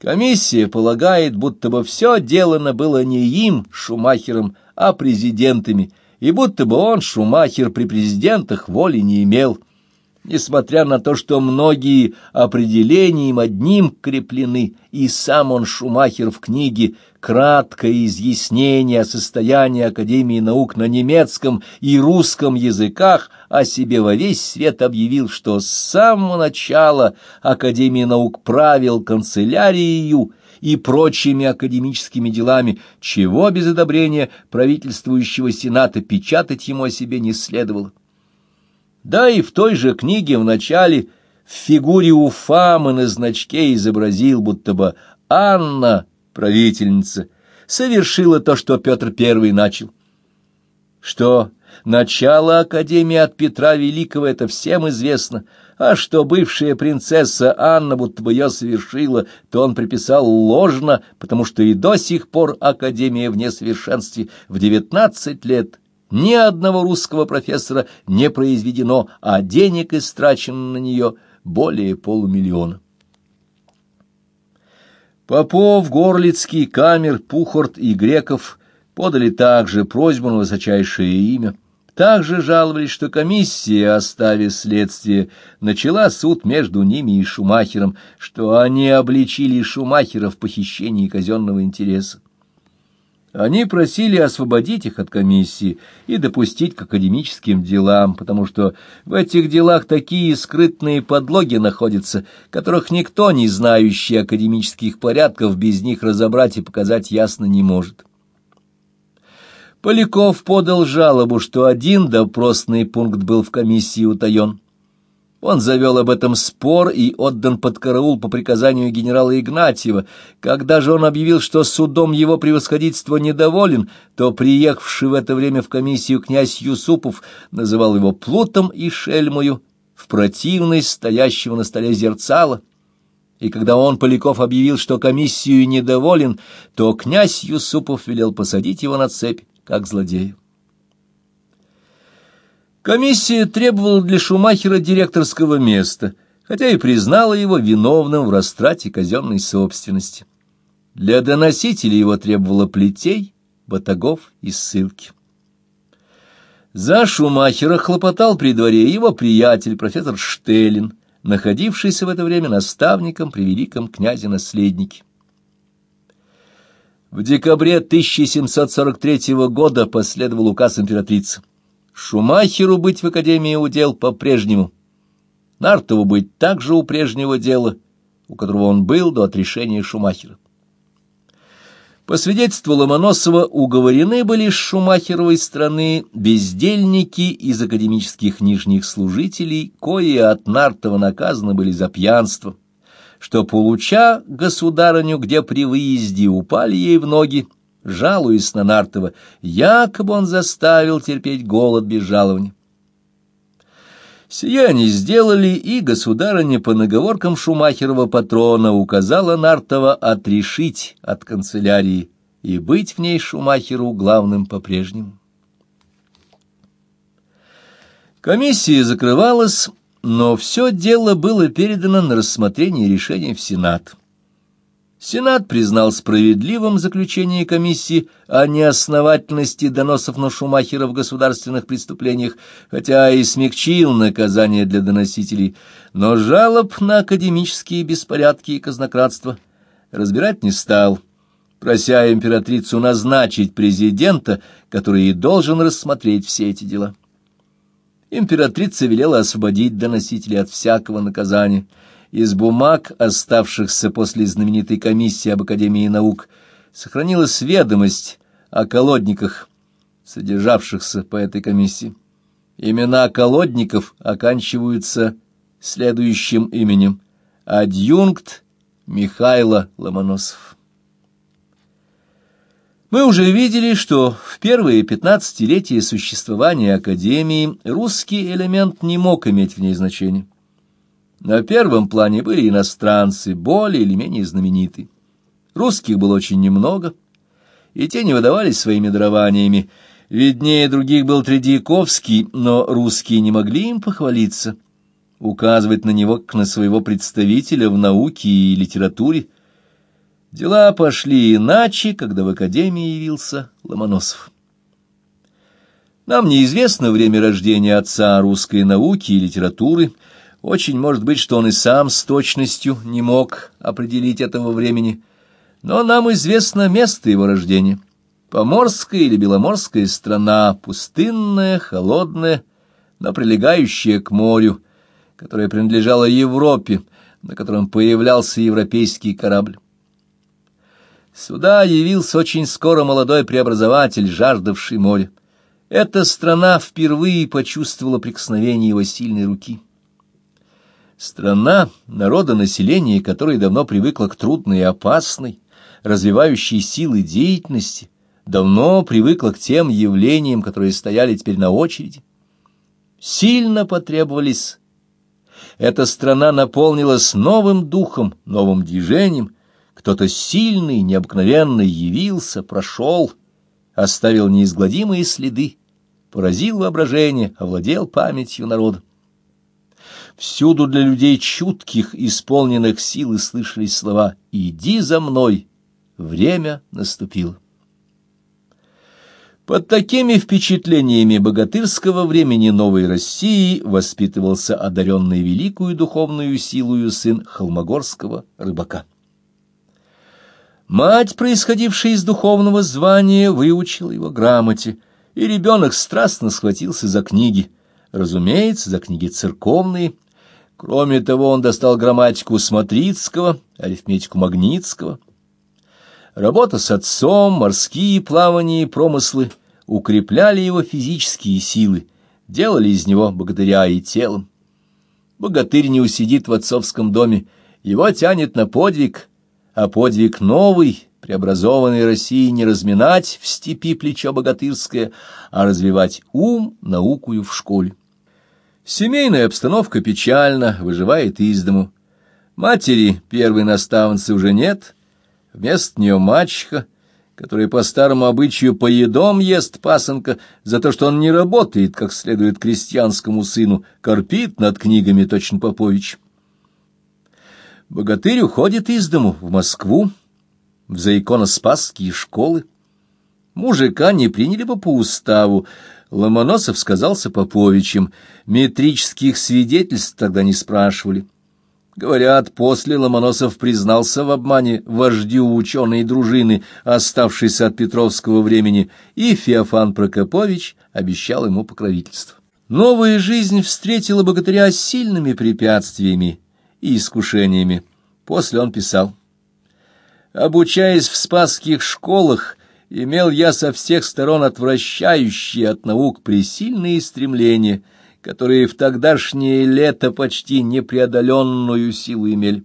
Комиссия полагает, будто бы все делано было не им, Шумахером, а президентами, и будто бы он, Шумахер, при президентах воли не имел несмотря на то, что многие определением одним креплены, и сам он, Шумахер, в книге «Краткое изъяснение о состоянии Академии наук на немецком и русском языках» о себе во весь свет объявил, что с самого начала Академия наук правил канцелярией и прочими академическими делами, чего без одобрения правительствующего сената печатать ему о себе не следовало. Да и в той же книге в начале в фигуре Уфамы на значке изобразил, будто бы Анна, правительница, совершила то, что Петр I начал. Что начало Академии от Петра Великого — это всем известно, а что бывшая принцесса Анна будто бы ее совершила, то он приписал ложно, потому что и до сих пор Академия в несовершенстве в девятнадцать лет ни одного русского профессора не произведено, а денег истрачено на нее более полумиллиона. Попов, Горлицкий, Камер, Пухорт и Греков подали также просьбу на высочайшее имя. Также жаловались, что комиссия, оставив следствие, начала суд между ними и Шумахером, что они обличили Шумахера в похищении казенного интереса. Они просили освободить их от комиссии и допустить к академическим делам, потому что в этих делах такие скрытные подлоги находятся, которых никто, не знающий академических порядков, без них разобрать и показать ясно не может. Поляков подал жалобу, что один допросный пункт был в комиссии утаен. Он завел об этом спор и отдан под караул по приказанию генерала Игнатьева. Когда же он объявил, что судом его превосходительство недоволен, то приехавший в это время в комиссию князь Юсупов называл его плутом и шельмою в противность стоящего на столе зерцала. И когда он, Поляков, объявил, что комиссию недоволен, то князь Юсупов велел посадить его на цепь, как злодея. Комиссия требовала для Шумахера директорского места, хотя и признала его виновным в растрате казенной собственности. Для доносителей его требовала плетей, батагов и ссылки. За Шумахера хлопотал при дворе его приятель, профессор Штеллин, находившийся в это время наставником при великом князе-наследнике. В декабре 1743 года последовал указ императрицы. Шумахеру быть в Академии удел по-прежнему. Нартову быть также у прежнего дела, у которого он был до отрешения Шумахера. По свидетельству Ломоносова, уговорены были с Шумахеровой страны бездельники из академических нижних служителей, кои от Нартова наказаны были за пьянство, что, получа государыню, где при выезде упали ей в ноги, жалуясь на Нартова, якобы он заставил терпеть голод без жалования. Сие они сделали, и государыня по наговоркам Шумахерова патрона указала Нартова отрешить от канцелярии и быть в ней Шумахеру главным по-прежнему. Комиссия закрывалась, но все дело было передано на рассмотрение решения в Сенат. Сенат признал справедливым заключение комиссии о неосновательности доносов на Шумахера в государственных преступлениях, хотя и смягчил наказание для доносителей, но жалоб на академические беспорядки и казнократство разбирать не стал, прося императрицу назначить президента, который и должен рассмотреть все эти дела. Императрица велела освободить доносителей от всякого наказания — из бумаг, оставшихся после знаменитой комиссии об Академии наук, сохранилась ведомость о колодниках, содержавшихся по этой комиссии. Имена колодников оканчиваются следующим именем — адъюнкт Михайло Ломоносов. Мы уже видели, что в первые пятнадцатилетия существования Академии русский элемент не мог иметь в ней значения. На первом плане были иностранцы, более или менее знаменитые. Русских было очень немного, и те не выдавались своими дарованиями. Виднее других был Тредьяковский, но русские не могли им похвалиться, указывать на него как на своего представителя в науке и литературе. Дела пошли иначе, когда в академии явился Ломоносов. Нам неизвестно время рождения отца русской науки и литературы. Очень может быть, что он и сам с точностью не мог определить этого времени. Но нам известно место его рождения. Поморская или Беломорская страна, пустынная, холодная, но прилегающая к морю, которая принадлежала Европе, на котором появлялся европейский корабль. Сюда явился очень скоро молодой преобразователь, жаждавший моря. Эта страна впервые почувствовала прикосновение его сильной руки. Страна, народонаселение которой давно привыкло к трудной и опасной, развивающей силы деятельности, давно привыкла к тем явлениям, которые стояли теперь на очереди. Сильно потребовались. Эта страна наполнилась новым духом, новым движением, кто-то сильный, необыкновенный явился, прошел, оставил неизгладимые следы, поразил воображение, овладел памятью народа. Всюду для людей чутких, исполненных силы, слышались слова «Иди за мной, время наступило». Под такими впечатлениями богатырского времени новой России воспитывался одаренный великую духовную силою сын холмогорского рыбака. Мать, происходившая из духовного звания, выучила его грамоте, и ребенок страстно схватился за книги, разумеется, за книги церковные. Кроме того, он достал грамматику Смотрицкого, арифметику Магнитского. Работа с отцом, морские плавания и промыслы укрепляли его физические силы, делали из него богатыря и телом. Богатырь не усидит в отцовском доме, его тянет на подвиг — а подвиг новый, преобразованной России не разминать в степи плечо богатырское, а развивать ум наукую в школе. Семейная обстановка печальна, выживает из дому. Матери, первой наставницы, уже нет, вместо нее мачеха, которая по старому обычаю поедом ест пасынка за то, что он не работает, как следует крестьянскому сыну, корпит над книгами точно Попович. Богатырь уходит из дому в Москву, в заиконоспасские школы. Мужика не приняли бы по уставу. Ломоносов сказался Поповичем. Метрических свидетельств тогда не спрашивали. Говорят, после Ломоносов признался в обмане вождю ученой дружины, оставшейся от Петровского времени, и Феофан Прокопович обещал ему покровительство. Новая жизнь встретила богатыря с сильными препятствиями и искушениями. После он писал. «Обучаясь в спасских школах, имел я со всех сторон отвращающие от наук пресильные стремления, которые в тогдашнее лето почти непреодоленную силу имели.